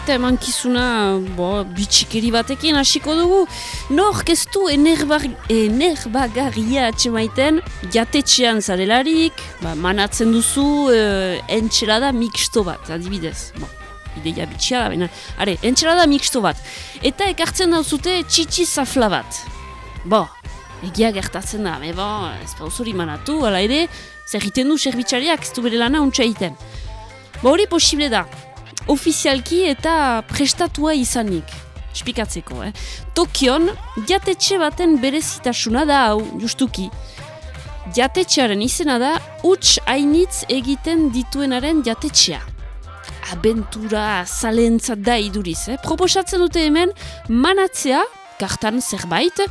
Eta eman kizuna, bo, bitxikeri batekin hasiko dugu. Nor, keztu enerbar, enerbagarria atxemaiten, jatetxean zarelarik, ba, manatzen duzu uh, entxerada mixto bat, adibidez. Bo, ideia bitxia da, baina, are, entxerada mixto bat. Eta ekartzen dauzute txitsi zafla bat. Bo, egia gertatzen da, me bo, ez pauzori manatu, ala ere, zer du serbitxariak, ez du bere lana untsa egiten. Bo, hori posible da, ofizialki eta prestatua izanik. Spikatzeko, eh? Tokion, jatetxe baten berezitasuna da hau, justuki. Jatetxearen izena da, huts hainitz egiten dituenaren jatetxea. Abentura zalentzat da iduriz, eh? Proposatzen dute hemen, manatzea, kartan zerbait,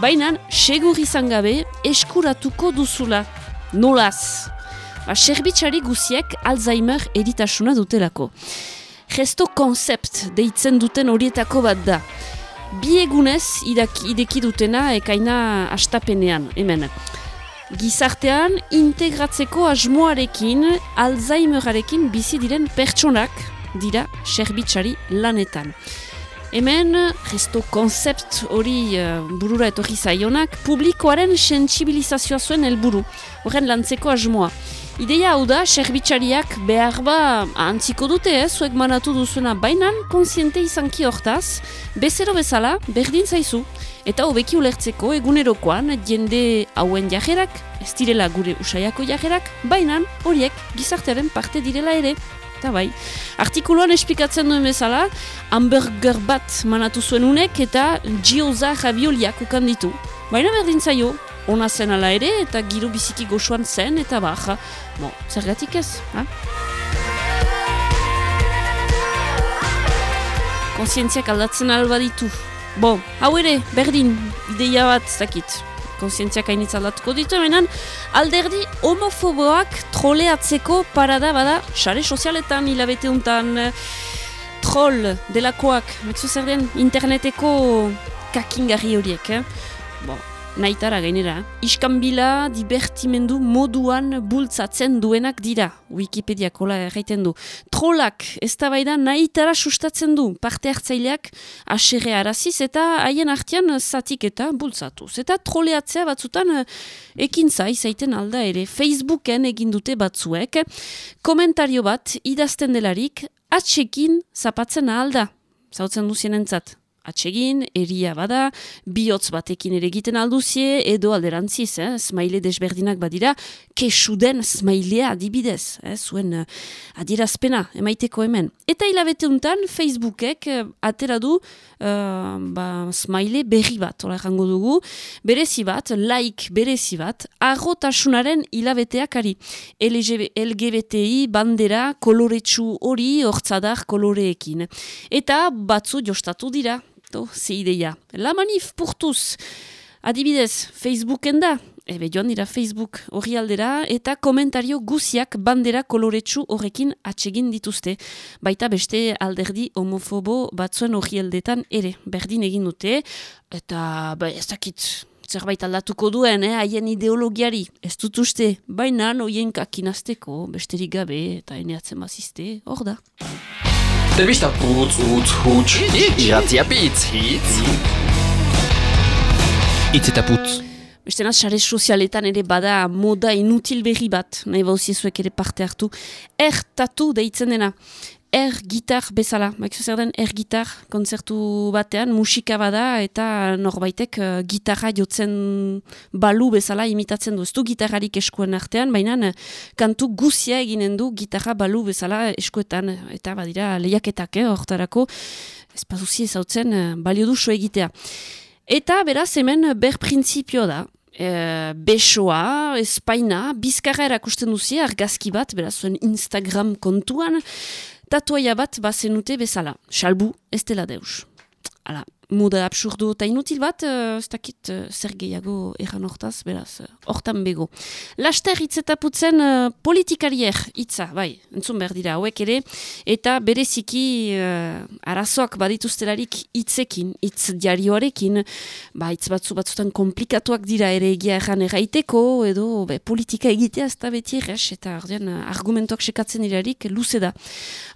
baina segur izan gabe eskuratuko duzula. Nolaz? Ba, serbitxari guziek Alzheimer editasuna dutelako gesto konzept deitzen duten horietako bat da. Bi egunez ideki dutena ekaina astapenean, hemen. Gizartean integratzeko asmoarekin, Alzheimerarekin bizi diren pertsonak dira serbitxari lanetan. Hemen, gesto konzept hori uh, burura etorri zaionak, publikoaren sensibilizazioa zuen helburu, horren lantzeko asmoa. Ideia hau da, serbitxariak behar ba antziko dute, eh, zuek manatu duzuena bainan, konsiente izanki hortaz, bezero bezala, berdin zaizu. Eta hobeki ulertzeko egunerokoan jende hauen jajerak, ez direla gure usaiako jajerak, bainan horiek gizartearen parte direla ere. Eta bai, artikuluan esplikatzen duen bezala, hamburger bat manatu zuen unek eta gioza jabioliak ukan ditu. Baina berdin zaio, ona zen ala ere, eta giro biziki goxuan zen, eta baja, bo, zergatik ez, ha? Konsientziak aldatzen alba ditu. Bo, hau ere, berdin, ideia bat, zakit, konsientziak hainitz aldatuko ditu, menan, alderdi homofoboak troleatzeko parada bada, sare sozialetan hilabete untan, troll delakoak, mekzu zer den, interneteko kakingarri horiek, eh? Bo, Naitara gainera, iskanbila divertimendu moduan bultzatzen duenak dira, Wikipedia kola erraiten du. Trolak, ez da da, naitara sustatzen du, parte hartzaileak aserre araziz eta haien artian zatik eta bultzatuz. Eta troleatzea batzutan eh, ekin zai zaiten alda ere, Facebooken egin dute batzuek, komentario bat idazten delarik, atxekin zapatzen alda, zautzen duzien entzat atsegin, eria bada, bihotz batekin ere egiten alduzie, edo alderantziz, eh, smaile desberdinak badira, kesuden smailea adibidez, eh, zuen uh, adirazpena, emaiteko hemen. Eta hilabete untan, Facebookek uh, atera du uh, ba, smaile berri bat, ola errango dugu, berezi bat, like berezi bat, arrotasunaren hilabeteak ari. LGBTI bandera koloretsu hori, hortzadar koloreekin. Eta batzu jostatu dira, To, ze ideia. La manif purtuz. Adibidez, Facebooken da. Ebe joan dira Facebook hori aldera eta komentario guziak bandera koloretsu horrekin atsegin dituzte. Baita beste alderdi homofobo batzuen hori aldetan ere. Berdin egin dute eta ba, ez dakit zerbait aldatuko duen, eh, haien ideologiari. Ez dut uste, baina noien kakinazteko, besterik gabe eta eneatzen bazizte, hor da. Telebista putz, utz, huts, iratzia pitz, hitz. Itz eta putz. Beste naz, sare sozialetan ere bada moda inutil berri bat, nahi bauziezuek ere parte hartu, ertatu deitzen dena er gitar bezala, maikzu zer den er gitar konzertu batean, musika bada eta norbaitek uh, gitarra jotzen balu bezala imitatzen du. Ez du gitarrarik eskuen artean, baina uh, kantu guzia eginen du gitarra balu bezala eskuetan. Eta badira lehiaketak, eh, hortarako. Ez pazuzi ezautzen uh, balio duzu egitea. Eta beraz hemen ber printzipio da, E, besoa, espaina, bizkarra erakusten duzi, argazki bat, beraz, zuen Instagram kontuan, tatuaia bat bazenute bezala. Salbu, ez dela deus. Muda absurdu eta inutil bat, uh, ez dakit uh, zer gehiago erran hortaz, beraz, uh, hortan bego. Laster hitzetaputzen uh, politikarier hitza, bai, entzun behar dira, hauek ere, eta bereziki uh, arazoak badituztelarik hitzekin, hitz diarioarekin, ba, hitz batzu batzutan komplikatuak dira ere egia erran erraiteko, edo be, politika egitea ez da beti erres, eta ordean, argumentoak sekatzen dirarik luze da.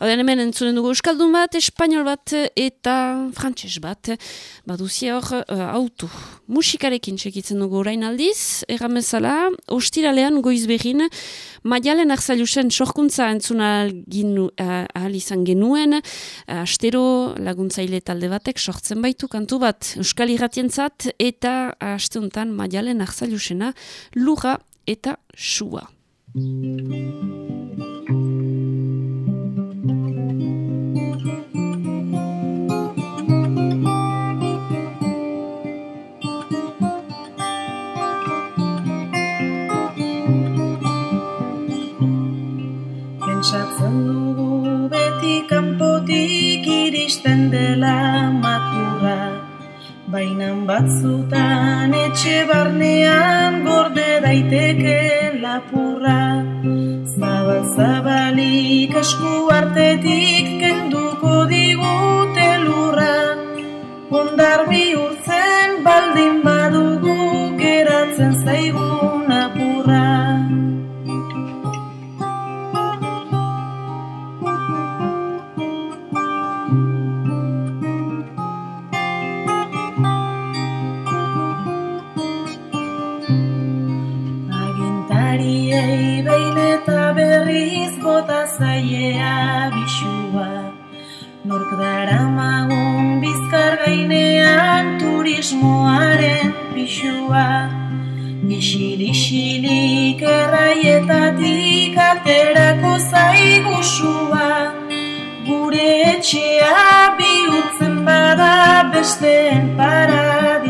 Hemen entzunen dugu Euskaldun bat, Espainol bat, eta Frantses bat, baduzie hor uh, auto. Musikarekin txekitzen dugu orain aldiz, erramezala, ostiralean goiz behin, maialen arzailusen sorkuntza entzuna uh, ahal izan genuen, uh, astero laguntzaile talde batek sortzen baitu kantu bat Euskal Irratientzat eta asteuntan maialen arzailusena lura eta sua. Dugu beti kanpotik iristen dela makurra. Bainan batzutan etxe barnean gorde daiteke lapurra. Zabal zabalik esku artetik kenduko digute lurra. Ondar bihurtzen baldin badugu geratzen zaigun Agintariei behin eta berriz bota zaiea bisua. Nork daramagun bizkar gainean turismoaren pixua Isilik erraietatik aterako zaigusua Gure etxea bihurtzen bada besteen paradisua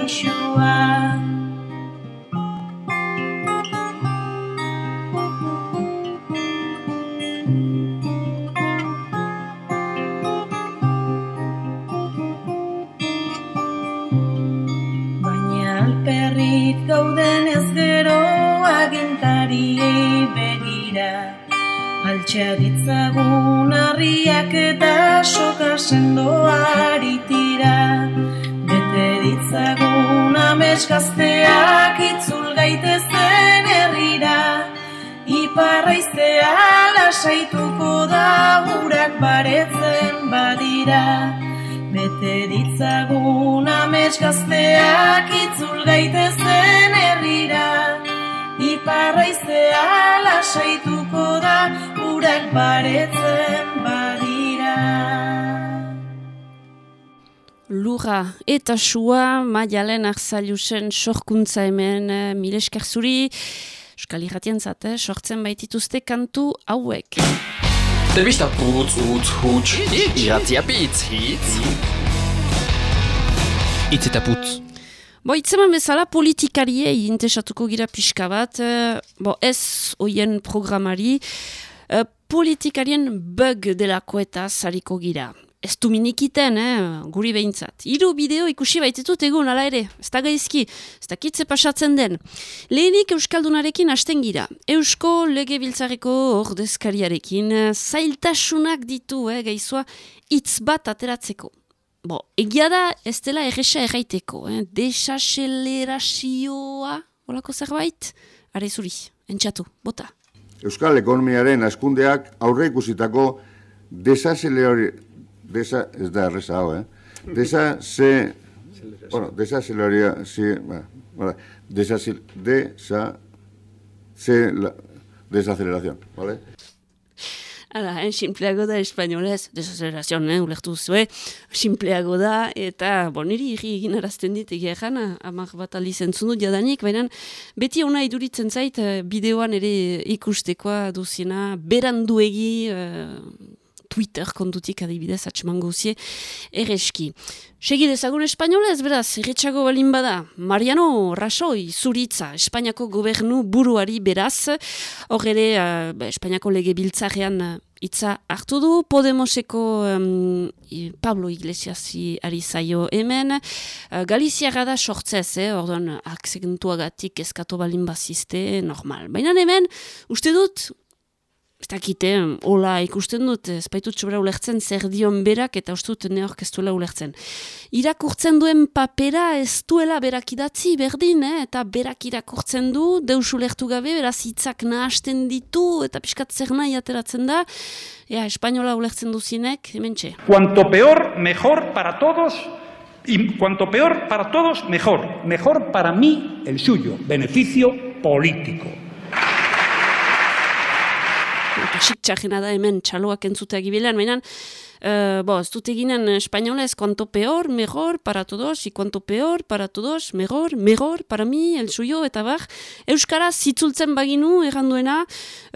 Altxa ditzagun harriak eta soka sendoari tira. Bete ditzagun amets gazteak itzul gaitezen herrira. Iparraiztea lasaituko da urak baretzen badira. Bete ditzagun amets gazteak itzul gaitezen herrira Iparraiztea lasaituko da urak baretzen badira Lura eta sua, maialen arzailusen sorkuntza hemen, eh, mile esker zuri, Euskal Irratien zate, sortzen baitituzte kantu hauek. Der bist putz, utz, hutsch, iratzia pitz, hitz. Itz eta putz. Bo, itzeman bezala politikariei intesatuko gira pixka bat, eh, bo, ez oien programari, eh, politikarien bug delako eta zariko gira. Ez du minikiten, eh, guri behintzat. Hiru bideo ikusi baititut egun, ala ere, ez da gaizki, ez da pasatzen den. Lehenik Euskaldunarekin hasten gira. Eusko lege biltzareko ordezkariarekin eh, zailtasunak ditu, eh, gaizua, hitz bat ateratzeko. Bo, egia da ez dela erresa erraiteko, eh? desaselerazioa, olako zerbait? Are zuri, entxatu, bota. Euskal ekonomiaren askundeak aurre ikusitako desazeleri... Desa, ez da erreza hau, eh? Desa, se... Bueno, desazeleria... Si, ba, vale. Desazil... Desa... Se... La, desaceleración, ¿vale? Hala, eh, simpleago da espainolez, desacelerazion, eh, ulertu zue, simpleago da, eta, bon, niri irri egin arazten dit, egia egan, amak bat alizentzun dut jadanik, baina beti ona iduritzen zait, eh, bideoan ere ikustekoa duziena, beranduegi, eh, Twitter kontutik adibidez atxeman guzie, erreski. Segi dezagun espainolez, beraz, erretxago balin bada, Mariano Rajoy, zuritza, Espainiako gobernu buruari beraz, hor ere, uh, Espainiako lege biltzarean uh, itza hartu du, Podemoseko um, Pablo Iglesias ari zaio hemen, uh, Galiziaga da sortzez, eh, orduan akzentuagatik eskatu balin bazizte, normal. Baina hemen, uste dut, ez dakite, hola ikusten dut, ez baitut sobera ulertzen zer dion berak eta ustut neork ez duela ulertzen. Irakurtzen duen papera ez duela berak idatzi berdin, eh? eta berak irakurtzen du, deus ulertu gabe, beraz hitzak nahasten ditu eta pixkat zer nahi ateratzen da, ea, espainola ulertzen duzinek, hemen txe. Cuanto peor, mejor para todos, y cuanto peor para todos, mejor. Mejor para mí, el suyo. Beneficio político. Kasik txarrena da hemen txaloak entzutea gibilean, baina, uh, bo, ez dut eginen espainolez, cuanto peor, mejor, para todos, y cuanto peor, para todos, mejor, mejor, para mi, el suyo, eta bar, Euskara zitzultzen baginu, erranduena,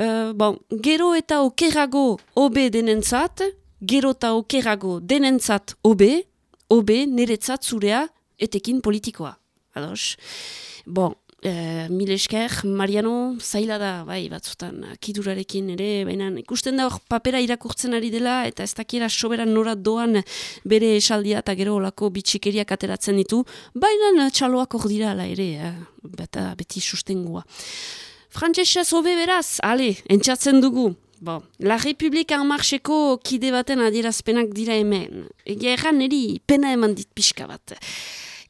uh, bon, gero eta okerago obe denentzat, gero eta okerago denentzat obe, obe niretzat zurea etekin politikoa. Ados? Bon, Uh, mil esker, Mariano, zaila da, bai, batzutan, kidurarekin ere, baina ikusten da hor papera irakurtzen ari dela, eta ez dakiera soberan nora doan bere esaldia eta gero olako bitxikeriak ateratzen ditu, baina txaloak hor dira ala ere, eh? beta beti sustengua. Frantzesa zobe beraz, ale, entxatzen dugu. Bo, La Republika Marxeko kide baten adierazpenak dira hemen. Egia erran eri pena eman dit pixka bat.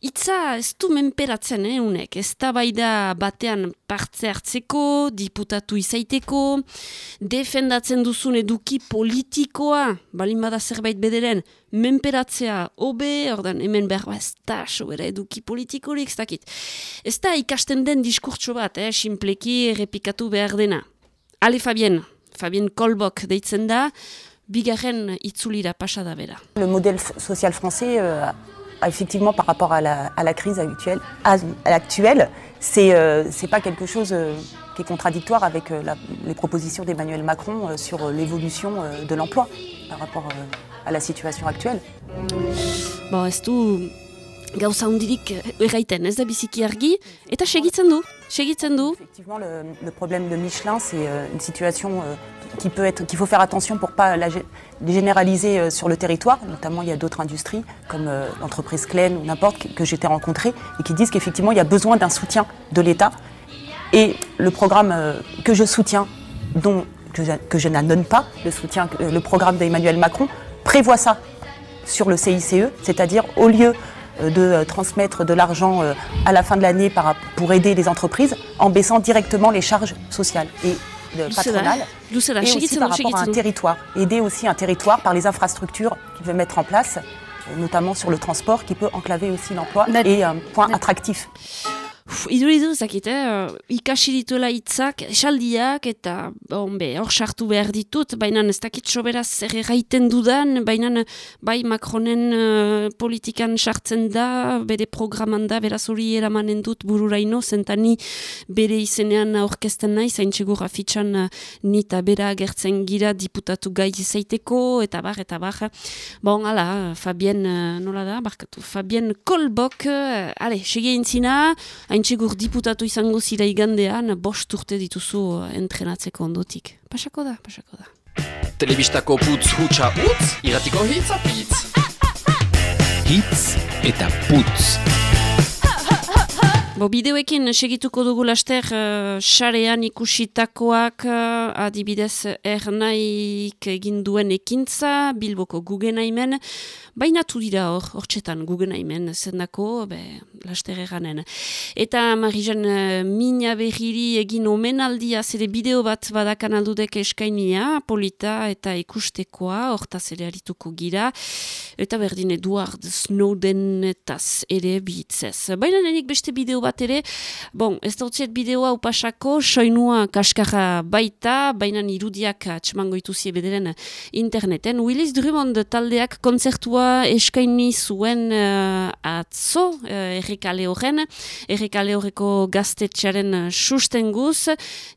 Itza ez du menperatzen, eh, unek. Ez da batean partze hartzeko, diputatu izaiteko, defendatzen duzun eduki politikoa, balin bada zerbait bederen, menperatzea obe, ordan hemen behar ez da, sobera eduki politikorik, ez dakit. Ez da ikasten den diskurtso bat, eh, simpleki errepikatu behar dena. Ale Fabien, Fabien Kolbok deitzen da, bigarren itzulira pasada bera. Le modèle social français euh, effectivement par rapport à la, crise actuelle, à, l'actuelle, c'est euh, c'est pas quelque chose euh, qui est contradictoire avec euh, les propositions d'Emmanuel Macron sur l'évolution de l'emploi par rapport à la situation actuelle. Bo, ez du gauza hundirik erraiten, ez da biziki argi, eta segitzen du, Effectivement, le, problème de Michelin, c'est euh, une situation euh, qui peut être, qu'il faut faire attention pour pas la généraliser euh, sur le territoire. Notamment, il y a d'autres industries comme l'entreprise Klein ou n'importe que, été rencontrée et qui disent qu'effectivement, il y a besoin d'un soutien de l'État. Et le programme que je soutiens, dont que je, que je n'annonce pas, le soutien, le programme d'Emmanuel Macron prévoit ça sur le CICE, c'est-à-dire au lieu de euh, transmettre de l'argent euh, à la fin de l'année pour aider les entreprises, en baissant directement les charges sociales et euh, patronales, et aussi par rapport à un territoire, aider aussi un territoire par les infrastructures qu'il veut mettre en place, euh, notamment sur le transport, qui peut enclaver aussi l'emploi et un point attractif. Iduridu zakit, eh? ikasi dituela hitzak, esaldiak, eta bon, be, hor sartu behar ditut, baina ez dakit sobera zer erraiten dudan, baina bai Macronen eh, politikan sartzen da, bere programan da, beraz hori eramanen dut bururaino, zentani bere izenean aurkezten nahi, zaintxegur afitxan eh, ni eta bera agertzen gira diputatu gai izaiteko, eta bar, eta bar. Bon, ala, Fabien, eh, nola da, barkatu, Fabien Kolbok, eh, ale, segeen zina, haintxegur diputatu izango zira igandean, bost urte dituzu entrenatzeko ondotik. Pasako da, pasako da. Telebistako putz hutsa utz, iratiko hitz apitz. Hitz eta putz. Bo, bideoekin segituko dugu laster uh, sarean ikusitakoak uh, adibidez ernaik egin duen ekintza, Bilboko Guggenheimen, bainatu dira hor, hortxetan Guggenheimen zendako, be, laster eranen. Eta Marijan uh, mina berriri egin omenaldia zere bideo bat badakan aldudek eskainia, polita eta ikustekoa, hortaz ere arituko gira, eta berdin Edward Snowden etaz ere bihitzez. Baina nenik beste bideo bat ere, bon, ez dautziet bideoa upasako, soinua kaskarra baita, baina irudiak atxemango ituzie bederen interneten. Willis Drummond taldeak kontzertua eskaini zuen uh, atzo, uh, errekale horren, errekale horreko gaztetxearen sustenguz,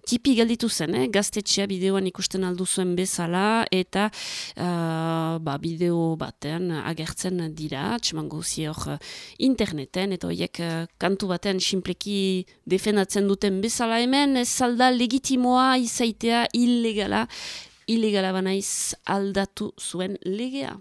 tipi gelditu zen, eh? gaztetxea bideoan ikusten aldu zuen bezala, eta uh, ba, bideo batean agertzen dira, txemango hor interneten, eta horiek uh, kantu batean simpleki defendatzen duten bezala hemen, ez zalda legitimoa izaitea illegala ilegala banaiz aldatu zuen legea.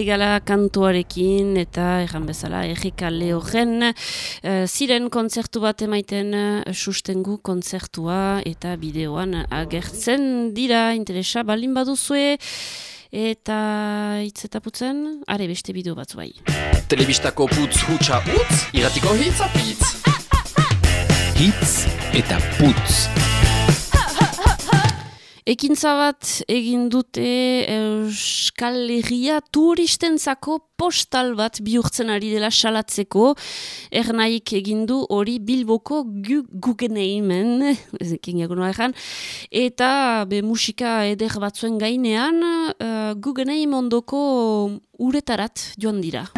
Ilegala kantuarekin eta erran bezala Erika Leogen uh, ziren kontzertu bat emaiten uh, sustengu kontzertua eta bideoan agertzen dira interesa balin baduzue eta hitzetaputzen are beste bideo batzu bai. Telebistako putz hutsa utz, iratiko hitz apitz. Hitz eta putz. Ekintza bat egin dute Euskal Herria turistentzako postal bat bihurtzen ari dela salatzeko. Ernaik egin du hori Bilboko gu, Guggenheimen, ezekin eta be musika eder batzuen gainean uh, Guggenheim ondoko uretarat joan dira.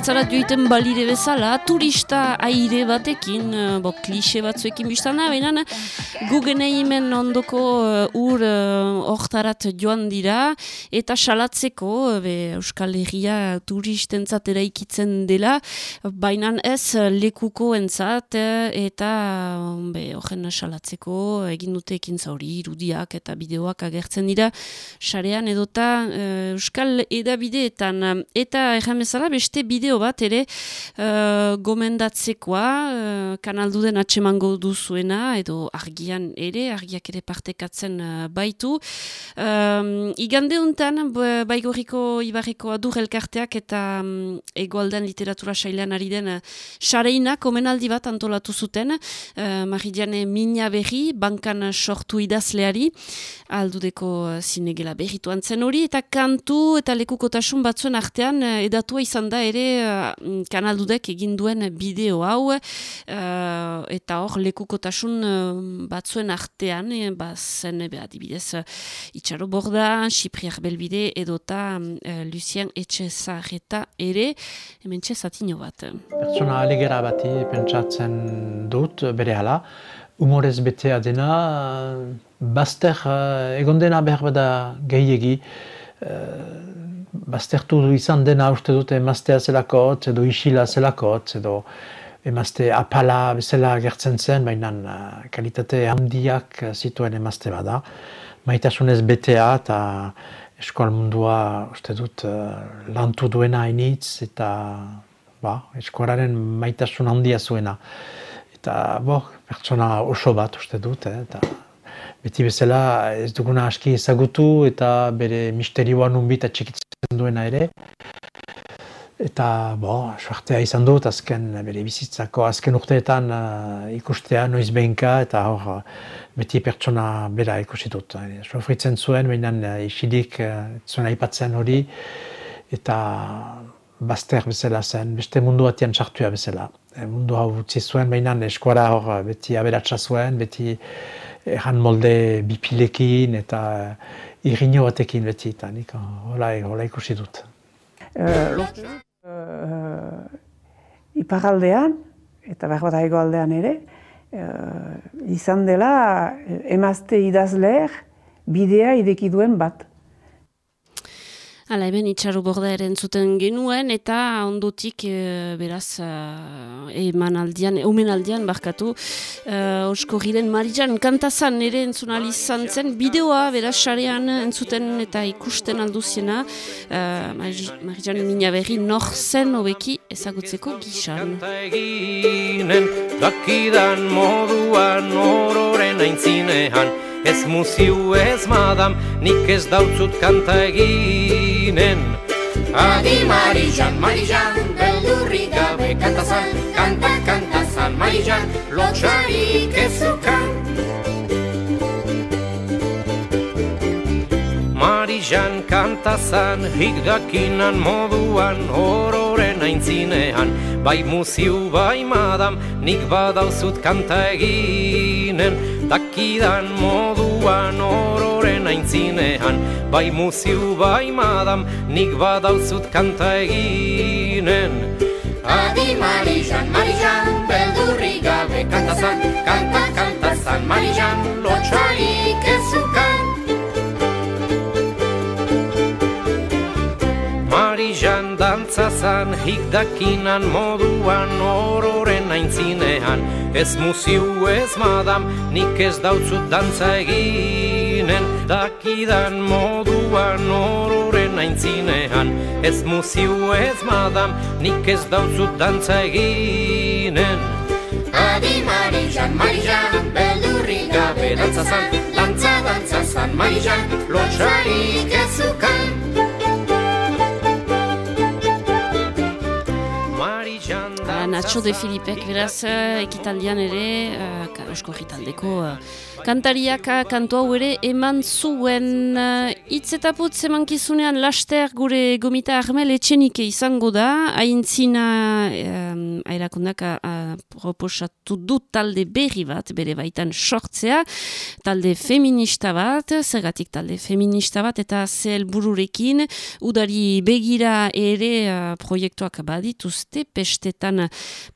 Ondartzara joiten balire bezala, turista aire batekin, eh, bo, klixe batzuekin biztana, baina Guggenheimen ondoko uh, ur uh, hortarat joan dira, eta salatzeko, eh, be, Euskal Herria turistentzat eraikitzen dela, baina ez eh, lekuko entzat, eta be, horren salatzeko, egin dute ekintza hori, irudiak eta bideoak agertzen dira, sarean edota eh, Euskal edabideetan, eta erran bezala beste bideo bat ere uh, gomendatzekoa, uh, kanalduden atsemango duzuena, edo argian ere, argiak ere partekatzen uh, baitu. Um, igande b- baigorriko ibarriko adur elkarteak eta um, egoaldan literatura sailean ari den uh, sareinak omenaldi bat antolatu zuten, uh, Maridiane Mina berri, bankan sortu idazleari, aldudeko uh, zinegela berritu antzen hori, eta kantu eta lekukotasun batzuen artean uh, edatua izan da ere uh, kanaldudek egin duen bideo hau, uh, eta hor lekukotasun uh, batzuen artean, e, ba, zen be, adibidez uh, itxaro borda, Sipriak Belbide edota uh, Lucien Etxezarreta ere, hemen txezatino bat. Pertsona alegera bati pentsatzen dut bere hala, humorez betea dena, bazter uh, egon dena behar bada gehiegi, uh, baztertu izan dena uste dute emaztea zelakotz, edo isila zelakotz, edo emazte apala bezala gertzen zen, baina uh, kalitate handiak zituen emazte bada. Maitasunez betea eta eskual mundua uste dut uh, lantu duena hainitz eta ba, eskualaren maitasun handia zuena. Eta bo, pertsona oso bat uste dut, eh, eta beti bezala ez duguna aski ezagutu eta bere misterioa nunbit atxikitzen duena ere. Eta, bo, suartea izan dut, azken bere bizitzako, azken urteetan uh, ikustea noiz behinka, eta hor, beti pertsona bera ikusi dut. Uh, Sofritzen zuen, baina uh, isilik uh, zuen aipatzen hori, eta bazter bezala zen, beste mundu batean sartua bezala. E, mundu hau utzi zuen, baina eskuara hor beti aberatsa zuen, beti erran molde bipilekin eta irriño batekin beti, eta nik hola, hola ikusi dut. uh, iparaldean, eta behar bat hegoaldean ere, uh, izan dela eh, emazte idazleer bidea ideki duen bat. Hala, hemen itxaru borda ere entzuten genuen, eta ondotik, e, beraz, e, eman aldian, eumen aldian, barkatu, e, osko giren Marijan kantazan ere entzun izan zen, bideoa, beraz, sarean entzuten eta ikusten alduziena, e, Marijan mina berri nor zen hobeki ezagutzeko gisan. Kanta dakidan moduan ororen aintzinean, Ez muziu ez madam, nik ez dautzut kanta eginen Adi Marijan, Marijan, beldurri gabe kantazan Kanta, kantazan, Marijan, lotxarik ezukan Marijan kantazan, hik dakinan moduan Ororen aintzinean, bai muziu, bai madam Nik badauzut kanta eginen. Dakidan moduan ororen aintzinean Bai muziu, bai madam, nik badauzut kanta eginen. Adi Marijan, Marijan, beldurri gabe kantazan Kanta, kantazan, Marijan, lotxarik ezukan Marijan dantzazan, hik dakinan moduan ororen aintzinean Ez muziu ez madam, nik ez dautzut dantza eginen Dakidan moduan ororen aintzinean. Ez muziu ez madam, nik ez dautzut dantza eginen. Adi Marijan, Marijan, beldurri gabe dantzazan Dantza, dantzazan, Marijan, lotxarik ezukan Marijan Hala, Nacho de Filipek, beraz, ekitaldian ere, uh, eusko egitaldeko uh, kantariak kantu hau ere eman zuen. Uh, hitz eta putz emankizunean laster gure gomita armel etxenike izango da, haintzina um, airakundak uh, proposatu du talde berri bat, bere baitan sortzea, talde feminista bat, zergatik talde feminista bat, eta ze helbururekin udari begira ere uh, proiektuak badituzte, pestetan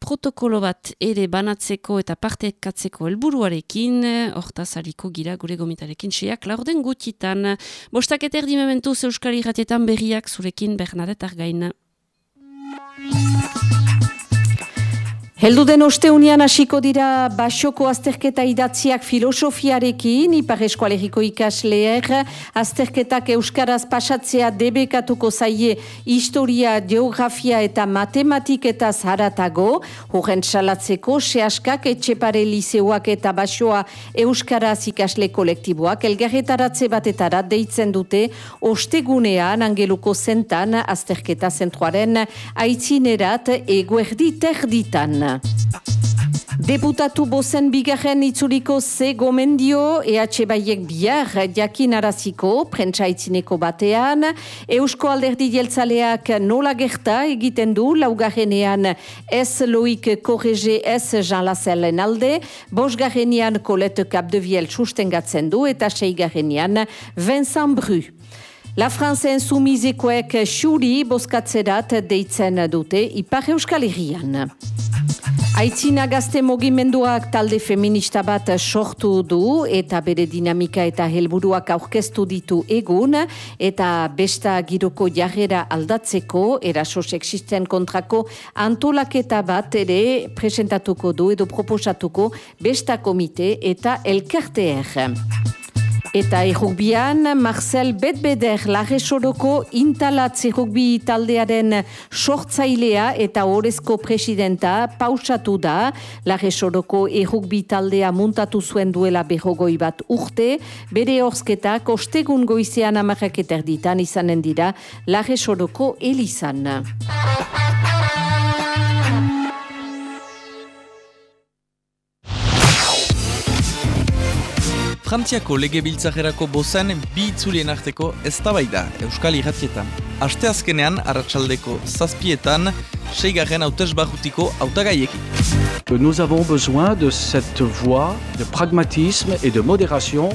protokolo bat ere banatzeko eta partekatzeko helburuarekin, hortaz hariko gira gure gomitarekin seiak laurden gutitan. Bostak eta erdi mementu Irratietan berriak zurekin Bernadette Argaina. Heldu den osteunian hasiko dira basoko azterketa idatziak filosofiarekin, Ipar Eskualeriko ikasleer, azterketak euskaraz pasatzea debekatuko zaie historia, geografia eta matematiketaz haratago, horren salatzeko, sehaskak etxepare liseoak eta basoa euskaraz ikasle kolektiboak, elgarretaratze batetara deitzen dute, ostegunean angeluko zentan azterketa zentroaren aitzinerat eguerdi terditan. Deputatu bozen bigarren itzuliko ze gomendio EH Baiek bihar jakinaraziko prentsaitzineko batean. Eusko alderdi jeltzaleak nola gerta egiten du laugarrenean ez Loik Korrege ez Jean Lasellen alde, bosgarrenean Colette Capdeviel sustengatzen du eta seigarrenean Vincent Bru. La France Insoumisekoek xuri boskatzerat deitzen dute Ipar Euskal Herrian. Aitzina gazte mogimenduak talde feminista bat sortu du eta bere dinamika eta helburuak aurkeztu ditu egun eta besta giroko jarrera aldatzeko eraso sexisten kontrako antolaketa bat ere presentatuko du edo proposatuko besta komite eta elkarteer. Eta errugbian, Marcel Betbeder Larresoroko intalatze rugbi taldearen sortzailea eta orezko presidenta pausatu da. Larresoroko errugbi taldea muntatu zuen duela berrogoi bat urte. Bere horzketak ostegun goizean amarrak eterditan izanen dira Larresoroko elizan. Frantziako legebiltzajerako bozen bi itzulien arteko eztabaida Euskal Irratietan. Aste azkenean, arratsaldeko zazpietan, seigarren hautesbarrutiko hautagaiekin. que nous avons besoin de cette voie de pragmatisme et de modération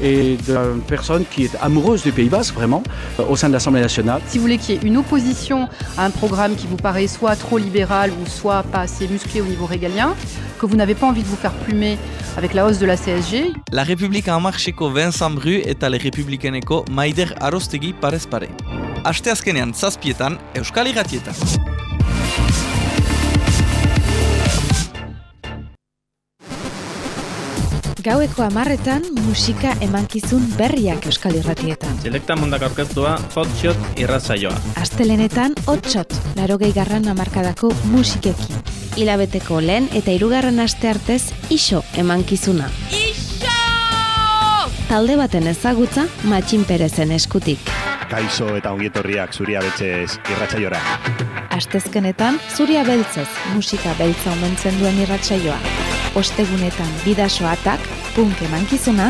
et d'une personne qui est amoureuse du Pays Basque, vraiment, euh, au sein de l'Assemblée nationale. Si vous voulez qu'il y ait une opposition à un programme qui vous paraît soit trop libéral ou soit pas assez musclé au niveau régalien, que vous n'avez pas envie de vous faire plumer avec la hausse de la CSG, La Republika Amarxeko Vincent Bru eta Le Republikeneko Maider Arostegi parez pare. Aste azkenean zazpietan, Euskal. Gaueko amarretan musika emankizun berriak euskal irratietan. Selekta mundak aurkeztua hotshot irratsaioa. Astelenetan hotshot, larogei garran amarkadako musikekin. Hilabeteko lehen eta hirugarren aste artez iso emankizuna. Iso! Talde baten ezagutza matxin perezen eskutik. Kaixo eta ongietorriak zuria betxez irratsaiora. Astezkenetan zuria beltzez musika beltza omentzen duen irratsaioa. Ostegunetan bidasoatak, punk emankizuna,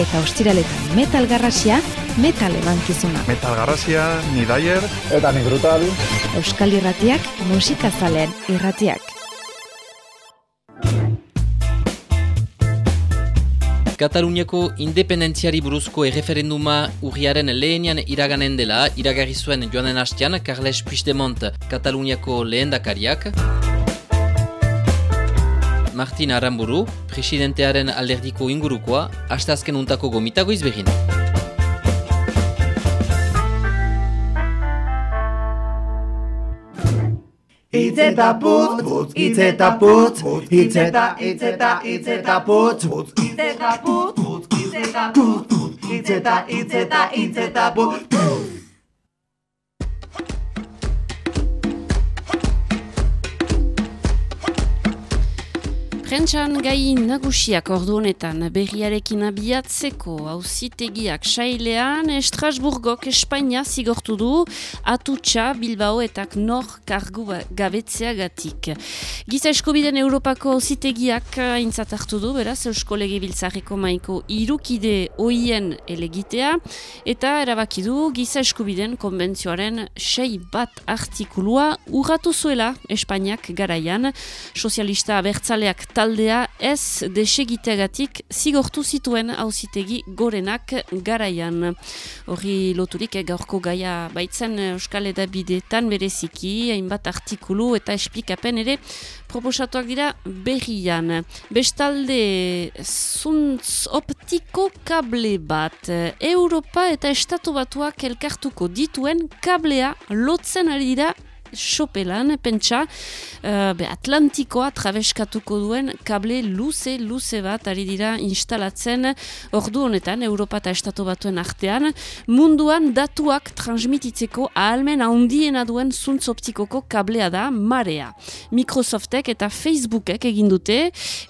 eta ostiraletan metal garrasia, metal emankizuna. Metal Garrasia, ni Dyer. Eta ni Brutal. Euskal irratiak, musikazalean irratiak. Kataluniako independentziari buruzko erreferenduma urriaren lehenian iraganen dela, iragarri zuen joanen hastean Carles Puigdemont Kataluniako lehendakariak. Martin Aramburu, presidentearen alderdiko ingurukoa, asteazken untako gomitago izbegin. Itz eta putz, itz eta putz, itz eta, itz putz, itz putz, itz putz, itz eta, itz putz. Prentxan gai nagusiak ordu honetan berriarekin abiatzeko auzitegiak sailean Estrasburgok Espainia zigortu du atutxa Bilbao eta nor kargu ba- gabetzeagatik. Giza eskubiden Europako auzitegiak aintzat hartu du, beraz, Eusko Legebiltzarreko maiko irukide oien elegitea eta erabaki du giza eskubiden konbentzioaren sei bat artikulua urratu zuela Espainiak garaian sozialista abertzaleak taldea ez desegiteagatik zigortu zituen auzitegi gorenak garaian. Horri loturik eh, gaurko gaia baitzen Euskal Edabideetan bereziki, hainbat artikulu eta esplikapen ere proposatuak dira berrian. Bestalde, zuntz optiko kable bat. Europa eta Estatu Batuak elkartuko dituen kablea lotzen ari dira Sopelan, pentsa, uh, be Atlantikoa trabeskatuko duen kable luze, luze bat ari dira instalatzen ordu honetan, Europa eta Estatu batuen artean, munduan datuak transmititzeko ahalmen handiena duen zuntz optikoko kablea da, marea. Microsoftek eta Facebookek egin dute,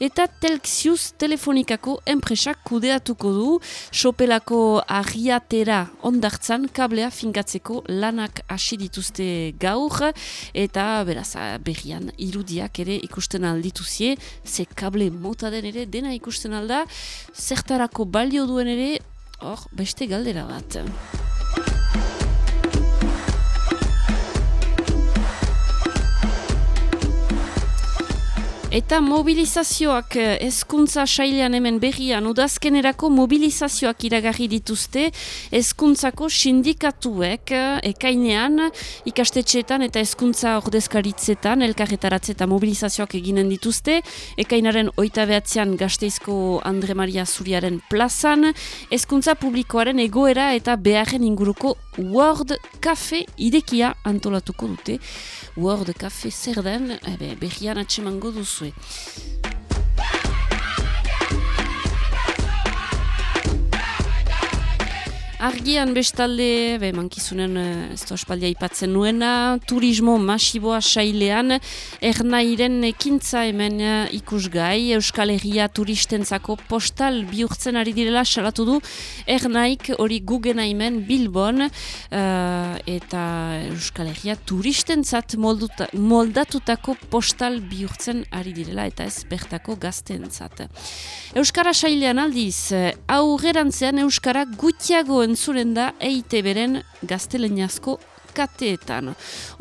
eta Telxius telefonikako enpresak kudeatuko du, Sopelako arriatera ondartzan kablea finkatzeko lanak hasi dituzte gaur, eta beraz berrian irudiak ere ikusten aldituzie, ze kable mota den ere dena ikusten alda, zertarako balio duen ere, hor, beste galdera bat. Eta mobilizazioak eh, hezkuntza sailean hemen berrian udazkenerako mobilizazioak iragarri dituzte hezkuntzako sindikatuek eh, ekainean ikastetxeetan eta hezkuntza ordezkaritzetan elkarretaratze eta mobilizazioak eginen dituzte. Ekainaren oita behatzean gazteizko Andre Maria Zuriaren plazan hezkuntza publikoaren egoera eta beharren inguruko World Cafe idekia antolatuko dute. World Cafe zer den, berrian atsemango duzue. Argian bestalde, be, mankizunen eh, ez da espaldia ipatzen nuena, turismo masiboa sailean, ernairen ekintza hemen eh, ikusgai, Euskal Herria turistentzako postal bihurtzen ari direla salatu du, ernaik hori gugena hemen Bilbon, uh, eta Euskal Herria turistentzat molduta, moldatutako postal bihurtzen ari direla, eta ez bertako gaztentzat. Euskara sailean aldiz, aurrerantzean Euskara gutiago entzuren da eite beren gazteleniazko kateetan.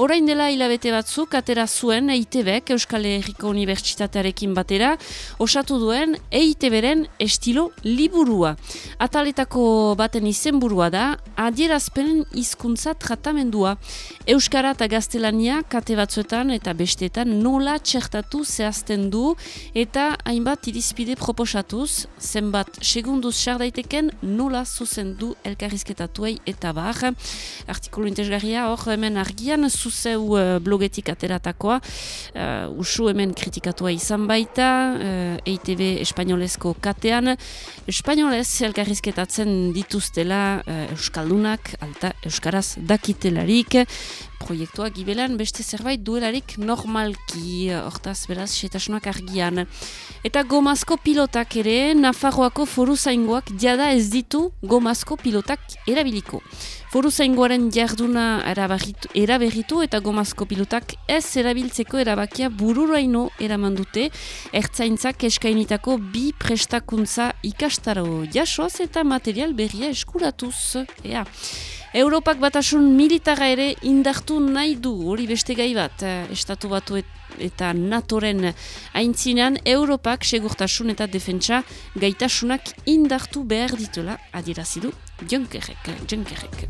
Orain dela hilabete batzu, katera zuen EITBek Euskal Herriko Unibertsitatearekin batera, osatu duen EITBren estilo liburua. Ataletako baten izenburua da, adierazpenen hizkuntza tratamendua. Euskara eta gaztelania kate batzuetan eta besteetan nola txertatu zehazten du eta hainbat irizpide proposatuz, zenbat segunduz sardaiteken nola zuzendu elkarrizketatuei eta bar. Artikulu interesgarria hor hemen argian zuzeu uh, blogetik ateratakoa. Uh, usu hemen kritikatua izan baita uh, EITB espainolezko katean. Espainolez elkarrizketatzen dituztela uh, euskaldunak alta euskaraz dakitelarik proiektua gibelan beste zerbait duelarik normalki hortaz beraz setasunak argian eta gomazko pilotak ere Nafarroako foru zaingoak jada ez ditu gomazko pilotak erabiliko Foru zaingoaren jarduna eraberritu eta gomazko pilotak ez erabiltzeko erabakia bururaino eraman dute ertzaintzak eskainitako bi prestakuntza ikastaro jasoaz eta material berria eskuratuz. Ea. Europak batasun militara ere indartu nahi du hori beste gai bat. Eh, estatu batu eta natoren aintzinean Europak segurtasun eta defentsa gaitasunak indartu behar dituela adirazidu Junkerrek. Junkerrek.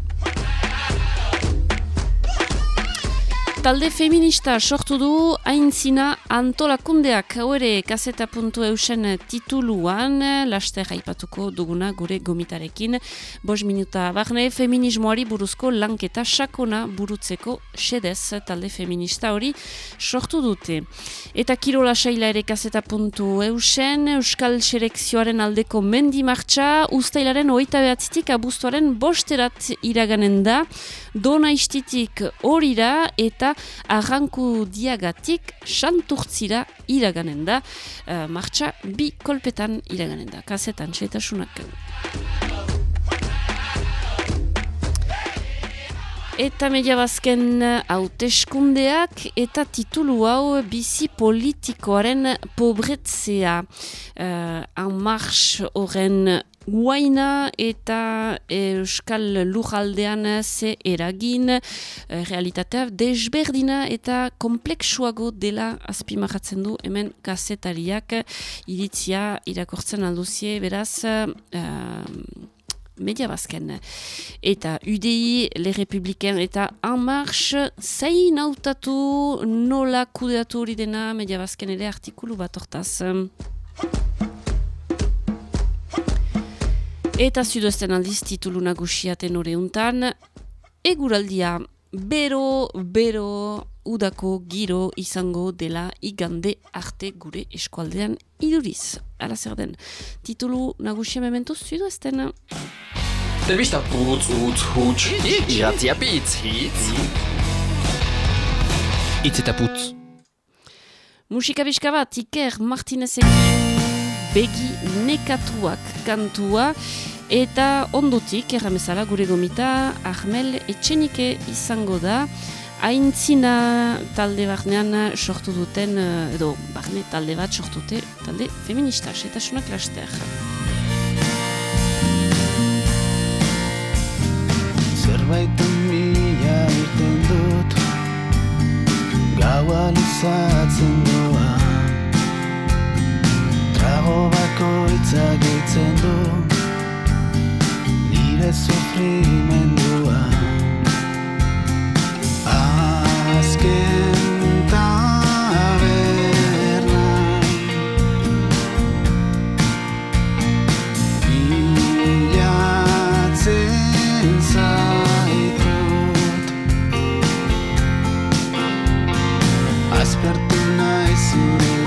Talde feminista sortu du aintzina antolakundeak. Hau ere kaseta puntu eusen tituluan laster haipatuko duguna gure gomitarekin. Bos minuta barne feminismoari buruzko lanketa sakona burutzeko sedez talde feminista hori sortu dute. Eta kirola saila ere kaseta puntu eusen euskal selekzioaren aldeko mendi martxa ustailaren oita behatzitik abuztuaren bosterat iraganen da. Dona istitik horira eta arranku diagatik santurtzira iraganen da, uh, martxa bi kolpetan iraganen da, kasetan txetasunak. Eta media bazken hauteskundeak eta titulu hau bizi politikoaren pobretzea. Uh, en marx horren guaina eta euskal lujaldean ze eragin e, realitatea desberdina eta kompleksuago dela azpimarratzen du hemen kazetariak iritzia irakortzen alduzie beraz uh, media bazken. Eta UDI, Le Republiken eta En Marche zain hautatu nola kudeatu hori dena media bazken ere artikulu bat hortaz. Eta zudoesten aldiz titulu nagusiaten horeuntan, eguraldia bero, bero, udako giro izango dela igande arte gure eskualdean iduriz. Ala zer den, titulu nagusia mementu zudoesten. Telebista putz, utz, huts, iratzia pitz, hitz. Itz eta putz. Musika bizka bat, Iker Martinezekin begi nekatuak kantua. Eta ondotik erramezala gure gomita Ahmel Etxenike izango da. Aintzina talde barnean sortu duten, eh, edo barne talde bat sortu dute, talde feminista, eta sunak laster. Zerbait mila irten dut Gaua luzatzen doa Trago bakoitza gehitzen du Nire sufrimendua. Azken tabernan Bilatzen zaitut. Aspertu nahi zure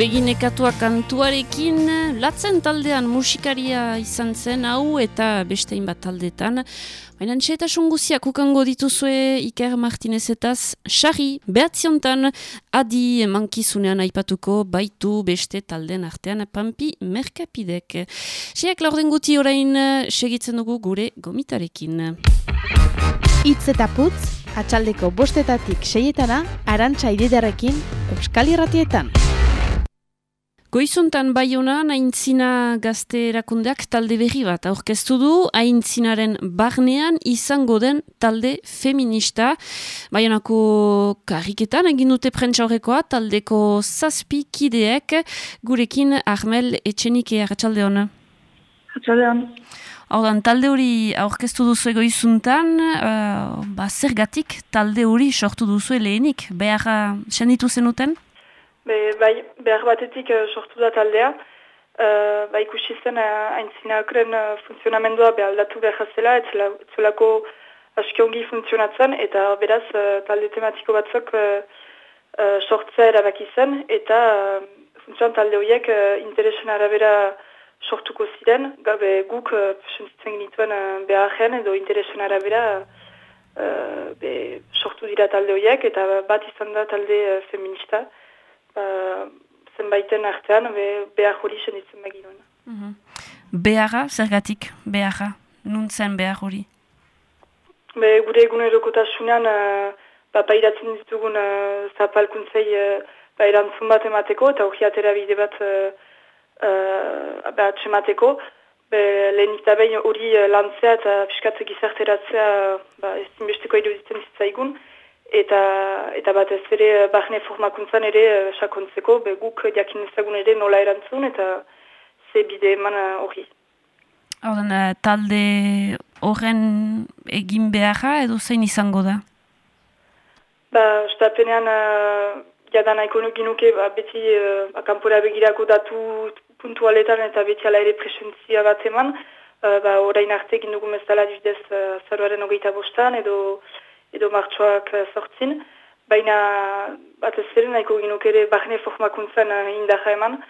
beginekatua kantuarekin, latzen taldean musikaria izan zen hau eta beste hainbat taldetan. Baina txetasun guziak ukango dituzue Iker Martinezetaz, xarri, behatziontan, adi mankizunean aipatuko baitu beste talden artean pampi merkapidek. Seak laurden guti orain segitzen dugu gure gomitarekin. Itz eta putz, atxaldeko bostetatik seietana, arantxa ididarekin, Euskal Irratietan. Goizuntan baiona aintzina gazte erakundeak talde berri bat aurkeztu du aintzinaren barnean izango den talde feminista. Baionako karriketan egin dute prentsa horrekoa taldeko zazpi kideek gurekin Armel Etxenike arratsalde hona. Atxaldean. Ordan, talde hori aurkeztu duzu egoizuntan, uh, ba, zergatik talde hori sortu duzu lehenik, behar senditu zenuten? Be, bai, behar batetik eh, sortu da taldea. Uh, ba, ikusi zen uh, aintzinakren uh, funtzionamendua behaldatu behar zela, etzelako aski ongi funtzionatzen, eta beraz uh, talde tematiko batzuk uh, uh, sortzea erabaki zen, eta uh, funtzioan talde horiek uh, interesen arabera sortuko ziren, gabe guk uh, sentitzen genituen uh, behar edo interesen arabera uh, be, sortu dira talde horiek, eta bat izan da talde uh, feminista, ba, zenbaiten artean be, behar hori sentitzen beginoen. Mhm. Beharra, zergatik beharra, nuntzen behar hori? Be, gure egunerokotasunean uh, ba, pairatzen ditugun uh, zapalkuntzei uh, ba, erantzun bat emateko eta hori atera bide bat uh, uh, ba, txemateko. Be, lehenik da behin hori uh, lantzea eta piskatze gizarteratzea ba, ez zinbesteko iruditzen zitzaigun. Eta, eta bat ez ere bahne formakuntzan ere uh, sakontzeko, be, guk jakin ezagun ere nola erantzun eta ze bide eman hori. Uh, Horren, uh, talde horren egin beharra edo zein izango da? Ba, estapenean, uh, jada nahiko ginuke, ba, beti uh, akampora begirako datu puntualetan eta beti ala ere presentzia bat eman, uh, ba, orain arte egin dugu mezala dudez uh, zaruaren hogeita bostan edo, edo martxoak uh, sortzin, baina bat ez ere nahiko ginuke ere bahne formakuntzan uh, indaja eman,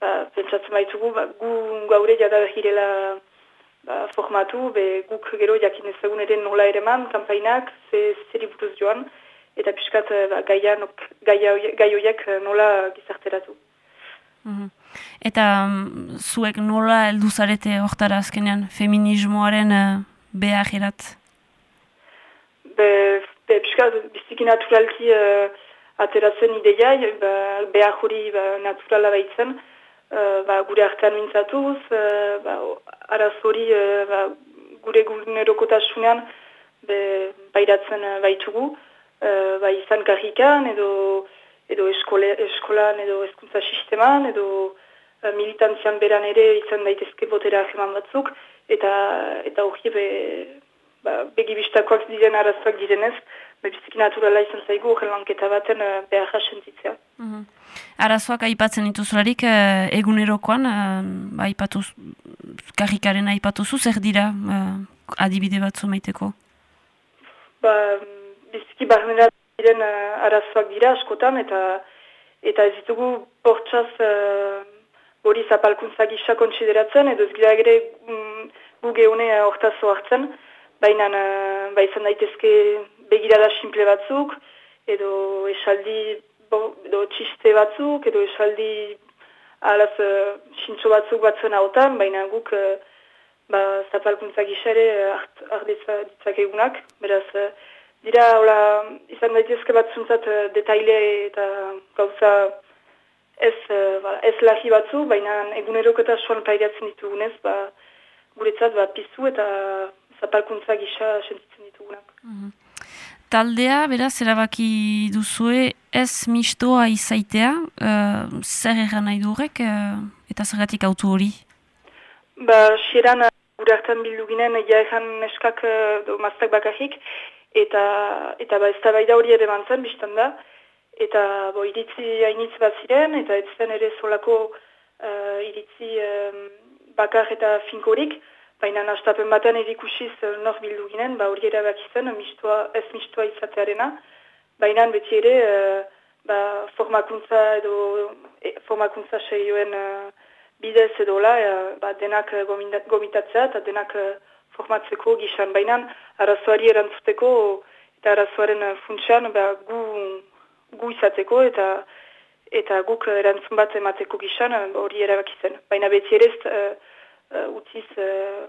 ba, pentsatzen baitugu, ba, gu gaure jada behirela ba, formatu, be, guk gero jakin ezagun ere nola ere man, kampainak, ze zeri buruz joan, eta piskat eh, ba, gaia, nok, gaia, gai horiek eh, nola gizarteratu. Mm Eta um, zuek nola heldu zarete hortara azkenean, feminismoaren uh, behar erat? Be, be piskat biziki naturalki uh, ateratzen ideiai, ba, behar hori ba, naturala baitzen, Uh, ba, gure artean mintzatuz, uh, ba, arazori uh, ba, gure gunerokotasunean bairatzen baitugu, uh, ba, izan karrikan edo, edo eskole, eskolan edo eskuntza sisteman edo militantzian beran ere izan daitezke botera aheman batzuk. Eta eta hori be, ba, begibistakoak diren arazoak direnez, biziki naturala izan zaigu horren lanketa baten uh, behar sentitzea. Mm Arazoak aipatzen dituzularik uh, egunerokoan, uh, aipatu, karrikaren aipatuzu, zer dira uh, adibide batzu maiteko? Ba, biziki barnera diren uh, arazoak dira askotan, eta eta ez ditugu bortxaz hori uh, zapalkuntza gisa kontsideratzen, edo ez gira ere buge hone hortazo hartzen, baina ba izan daitezke begirada simple batzuk, edo esaldi edo txiste batzuk, edo esaldi alaz uh, sintxo batzuk batzuen hautan, baina guk uh, ba, zapalkuntza gixare uh, arditza ditzak egunak. Beraz, uh, dira, hola, izan daitezke batzuntzat uh, detaile eta gauza ez, uh, ba, ez lahi batzu, baina egunerok eta soan pairatzen ditugunez, ba, guretzat ba, pizu eta zapalkuntza gisa sentitzen ditugunak. Mm taldea, beraz, erabaki duzue, ez mistoa izaitea, uh, zer egan nahi durek, uh, eta zergatik autu hori? Ba, xeran, gure hartan bildu ginen, ja egan neskak uh, do maztak bakarrik, eta, eta ba, ez da hori ere mantzen, biztan da, eta bo, iritzi hainitz bat ziren, eta ez zen ere solako uh, iritzi um, bakar eta finkorik, Baina nastapen batean edikusiz eh, nor bildu ginen, ba hori ere zen, mistua, ez mistua izatearena. Baina beti ere, uh, ba, formakuntza edo e, formakuntza seioen uh, bidez edo la, ba, denak gomitatzea eta denak uh, formatzeko gizan. Baina arazoari erantzuteko eta arazoaren uh, funtsian ba, gu, gu izateko eta eta guk erantzun bat emateko gizan hori uh, zen. Baina beti ere uh, utziz uh,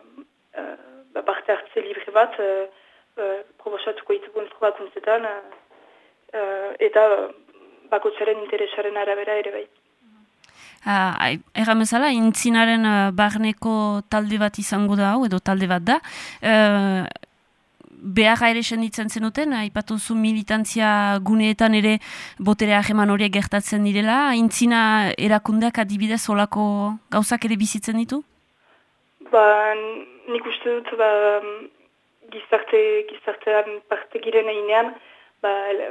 uh, parte hartze libre bat probosatuko itugun probakuntzetan eta bakotzaren interesaren arabera ere bai. Uh, Egan bezala, intzinaren uh, barneko talde bat izango da hau, edo talde bat da. Uh, Beharra ere senditzen zenuten, aipatu zu militantzia guneetan ere boterea jeman horiek gertatzen direla. Intzina erakundeak adibidez olako gauzak ere bizitzen ditu? Ba, nik uste dut, ba, gizarte, gizartean parte giren einean, ba, el,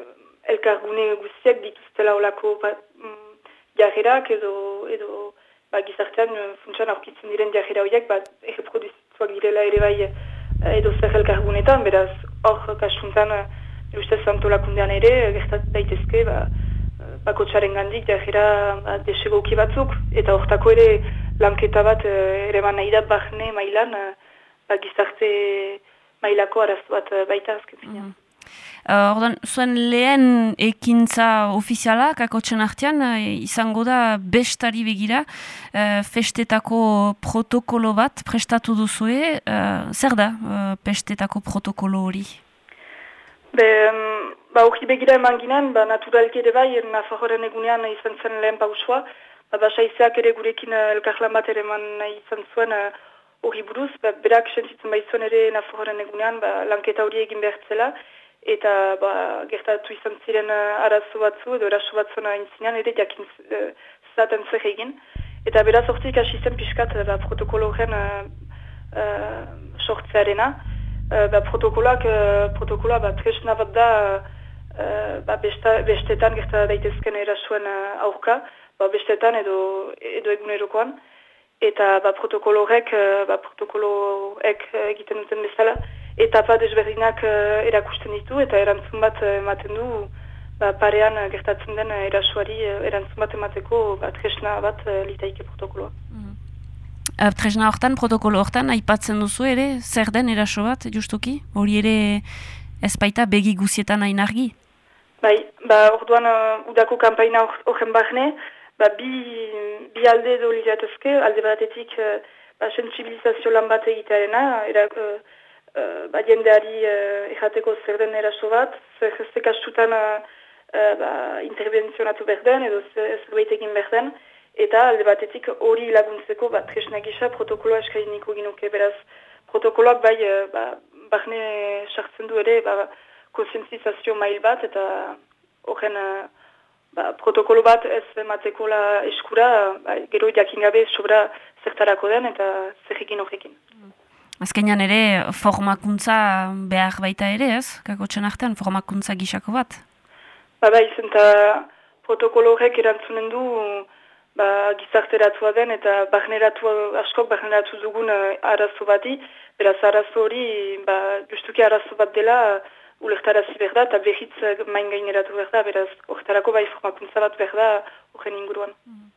elkargune guztiak dituztela olako ba, mm, jarrerak edo, edo ba, gizartean eh, funtsan aurkitzen diren jarrera horiek, ba, erreproduzituak direla ere bai eh, edo zer elkargunetan, beraz, hor kasuntan, e, ustez antolakundean ere, gertat daitezke, ba, bakotxaren gandik jajera ba, desegoki batzuk, eta hortako ere lanketa bat uh, ere nahi da bahne mailan uh, gizarte mailako arazo bat uh, baita azken finean. Uh, ordan, zuen lehen ekintza ofiziala, kakotxen artean, izango da bestari begira, uh, festetako protokolo bat prestatu duzue, uh, zer da uh, festetako protokolo hori? Be, um, ba, hori begira eman ginen, ba, naturalki ere bai, Nafarroren egunean izan zen lehen pausua, ba, basa izak ere gurekin uh, elkarlan bat ere eman izan zuen hori uh, buruz, ba, berak sentitzen baizuen ere Nafarroren egunean, ba, lanketa hori egin behartzela, eta ba, gertatu izan ziren uh, arazo batzu edo eraso batzuna intzinean ere jakin uh, zaten zer egin. Eta beraz hortik hasi zen pixkat ba, protokolo horren uh, uh, sortzearena. Uh, ba, protokoloak, uh, protokoloa ba, tresna bat da uh, ba, besta, bestetan gerta daitezken erasoen uh, aurka, ba, bestetan edo, edo egunerokoan. Eta ba, protokolo horrek, uh, ba, protokolo egiten duten bezala, etapa desberdinak uh, erakusten ditu eta erantzun bat ematen du ba, parean gertatzen den erasuari erantzun bat emateko ba, tresna bat litaike protokoloa. Mm. Tresna hortan, protokolo hortan, aipatzen duzu ere, zer den eraso bat, justuki? Hori ere ez baita begi guzietan hain argi? Bai, ba, orduan uh, udako kampaina horren barne, ba, bi, bi alde edo liratezke, alde batetik uh, ba, sensibilizazio lan bat egitearena, erak, uh, ba, jendeari uh, errateko zer den eraso bat, zer ze kastutan uh, ba, intervenzionatu behar den edo zerbait egin behar den, eta alde batetik hori laguntzeko bat tresna gisa protokoloa eskainiko ginuke, beraz protokoloak bai uh, ba, barne sartzen du ere ba, konsientzizazio mail bat eta horren uh, ba, protokolo bat ez emateko la eskura, ba, gero jakin gabe sobra zertarako den eta zer egin horrekin. Azkenean ere formakuntza behar baita ere ez, kakotxen artean formakuntza gisako bat? Ba bai, zenta protokolo horrek erantzunen du ba, gizarteratua den eta barneratu, askok barneratu dugun uh, arazo bati, beraz arazo hori, ba, justuki arazo bat dela, ulertarazi behar da, eta behitz main gaineratu behar da, beraz, horretarako bai formakuntza bat behar da, horren inguruan. Mm.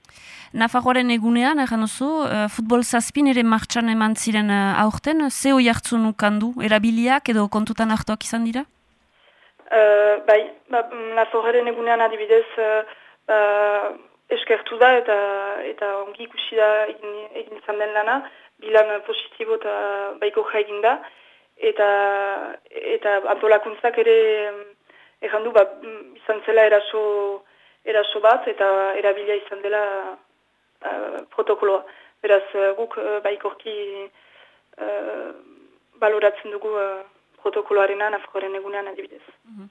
Nafarroaren egunean, egan oso, uh, futbol zazpin ere martxan eman ziren uh, aurten, ze hoi hartzun ukandu, erabiliak edo kontutan hartuak izan dira? Uh, bai, ba, Nafarroaren egunean adibidez uh, uh, eskertu da eta eta ongi ikusi da egin, egin izan den lana, bilan positibo eta baiko egin da, eta, eta antolakuntzak ere egan du, ba, izan zela eraso, eraso bat eta erabilia izan dela uh, protokoloa. Beraz, uh, guk uh, baikorki uh, baloratzen dugu uh, protokoloarena nafkoren egunean adibidez. Mhm.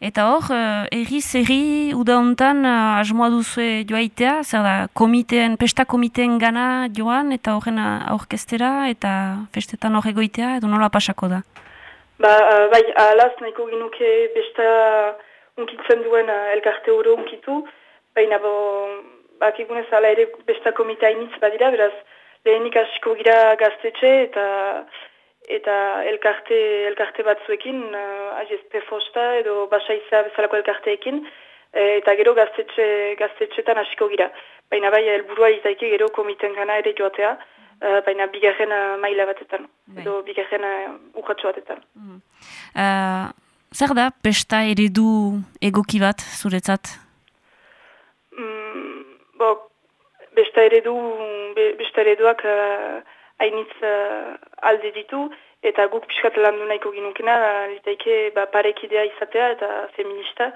Eta hor, uh, erri zerri uda hontan uh, asmoa duzu joaitea, zer da, komiteen, pesta komiteen gana joan eta horren aurkestera eta festetan hor egoitea edo nola pasako da? Ba, uh, bai, alaz nahiko ginuke besta unkitzen duen uh, elkarte oro unkitu, baina bo, bakigunez ala ere besta komitea initz badira, beraz lehenik hasiko gira gaztetxe eta eta elkarte, elkarte batzuekin, uh, AGSP Fosta edo Basaiza bezalako elkarteekin, e, eta gero gaztetxe, gaztetxetan hasiko gira. Baina bai, helburua izaike gero komiten gana ere joatea, uh, baina bigarren maila batetan, bai. edo bigarren uh, batetan. Mm. Uh, zer da, pesta eredu egoki bat zuretzat? bo, besta eredu, be, besta ereduak uh, hainitz uh, alde ditu, eta guk piskat landu nahiko ginukena, uh, litaike ba, parekidea izatea eta feminista,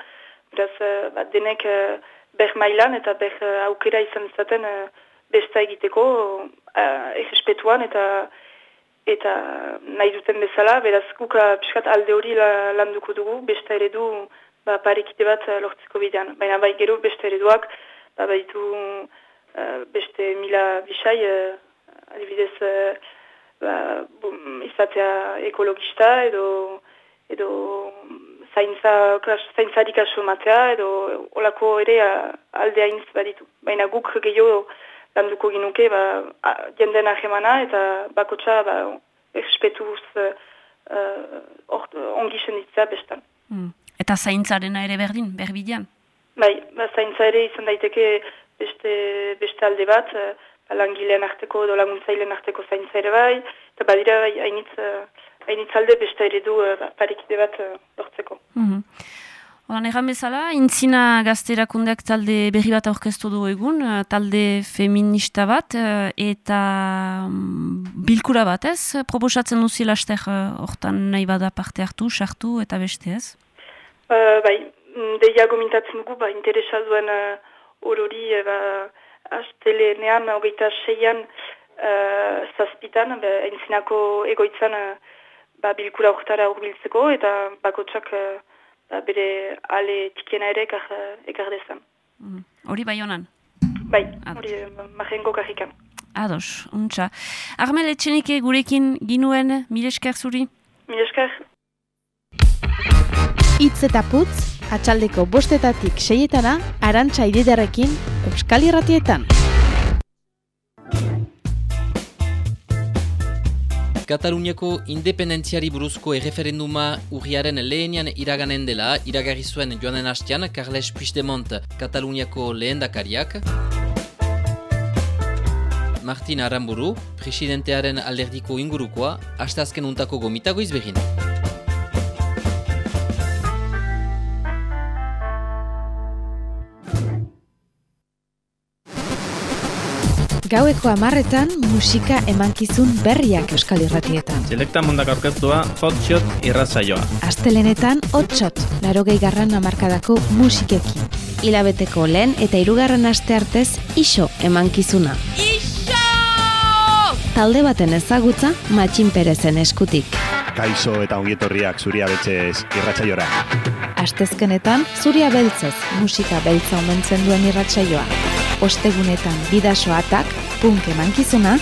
beraz uh, ba, denek uh, ber mailan eta ber uh, aukera izan izaten uh, besta egiteko uh, egespetuan eta eta nahi duten bezala, beraz guk uh, piskat alde hori la, landuko dugu, besta eredu ba, parekide bat uh, lortzeko bidean. Baina bai gero besta ereduak, ba, baitu uh, beste mila bisai, uh, adibidez, uh, ba, izatea ekologista edo, edo zaintza, zaintzarik aso edo olako ere uh, alde hainz baditu. Baina guk gehiago landuko ginuke ba, jenden ahemana eta bakotsa ba, espetuz uh, uh, ongi senditzea bestan. Hmm. Eta zaintzarena ere berdin, berbidean? Bai, ba, zaintza ere izan daiteke beste, beste alde bat, uh, ba, langilean arteko edo laguntzailean arteko zaintza ere bai, eta badira bai, hainitz, uh, hainitz alde beste ere du uh, parekide bat uh, lortzeko. Mhm. Oran, erran bezala, intzina gazterakundeak talde berri bat aurkeztu du egun, eh, talde feminista bat, eh, eta mm, bilkura bat ez, proposatzen duzi laster eh, hortan nahi bada parte hartu, sartu eta beste ez? Uh, bai, mm, deia gomintatzen dugu, ba, interesa duen uh, orori, uh, ba, astelenean, hogeita seian, uh, zazpitan, ba, intzinako egoitzan, uh, ba, bilkura horretara urbiltzeko, eta bakotsak uh, ba, bere ale txikiena ere ekar, ekar dezan. Hori bai honan? Bai, hori marengo karrikan. Ados, untxa. Armel etxenike gurekin ginuen, mire esker zuri? Mire esker. Itz eta putz, atxaldeko bostetatik seietana, arantxa ididarekin, Euskal Irratietan. Kataluniako independentziari buruzko erreferenduma urriaren lehenian iraganen dela, iragarri zuen joanen hastean Carles Puigdemont Kataluniako lehendakariak. Martin Aramburu, presidentearen alderdiko ingurukoa, asteazken untako gomitago izbegin. Gaueko amarretan musika emankizun berriak Euskal Irratietan. Selekta mundak aurkeztua hotshot irratzaioa. Astelenetan hotshot, larogei garran amarkadako musikeki. Hilabeteko lehen eta hirugarren aste artez iso emankizuna. Iso! Talde baten ezagutza Matxin Perezen eskutik. Kaixo eta ongietorriak zuria betxez irratsaiora. Astezkenetan zuria beltzez musika beltza omentzen duen irratsaioa. Ostegunetan bidasoatak, punk emankizuna,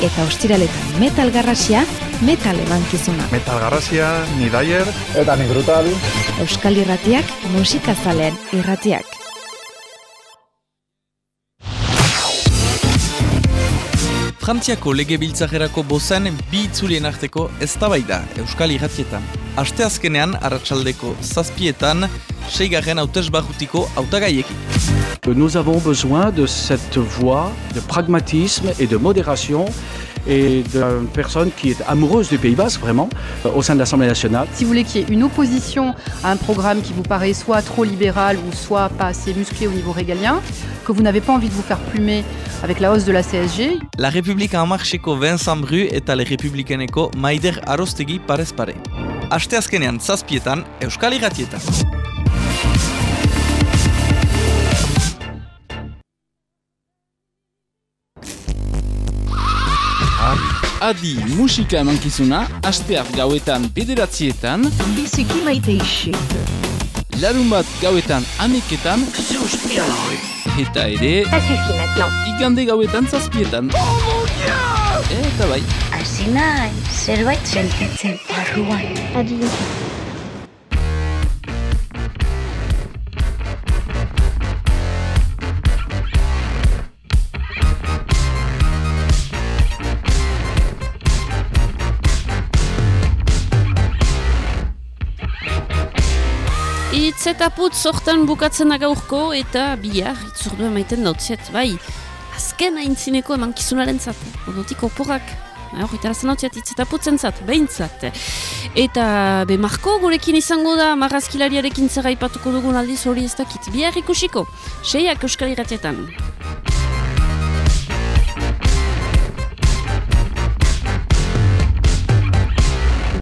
eta ostiraletan metal garrasia, metal emankizuna. Metal Garrasia, ni Dyer. Eta ni Brutal. Euskal Irratiak, musikazaleen irratiak. Frantziako legebiltzajerako bozen bi itzulien arteko eztabaida Euskal Irratietan. Asteazkenean arratsaldeko zazpietan seigarren hautesbarrutiko hautagaiekin. Nous avons besoin de cette voie de pragmatisme et de modération et d'une personne qui est amoureuse du Pays Basque, vraiment, euh, au sein de l'Assemblée nationale. Si vous voulez qu'il y ait une opposition à un programme qui vous paraît soit trop libéral ou soit pas assez musclé au niveau régalien, que vous n'avez pas envie de vous faire plumer avec la hausse de la CSG, La Republika Amarxeko Vincent Bru eta Le Republikeneko Maider Arostegi parez pare. Asteazkenean zazpietan Euskal Irratietan. Adi musika emankizuna, astear gauetan bederatzietan, Biziki maite isik. larun bat gauetan aneketan, eta ere, igande gauetan zazpietan. Eta bai, Hasi nahi, zerbait sentitzen barruan. Adio. Itz eta putz sortan bukatzen gaurko eta bihar itzurdu emaiten dautziet, bai, azken aintzineko emankizunaren zat, odotik oporak, hor itarazen dautziet itz eta putzen zat, behintzat. Eta be Marko gurekin izango da marrazkilariarekin zerra ipatuko dugun aldiz hori ez dakit, bihar ikusiko, seiak euskal irratietan.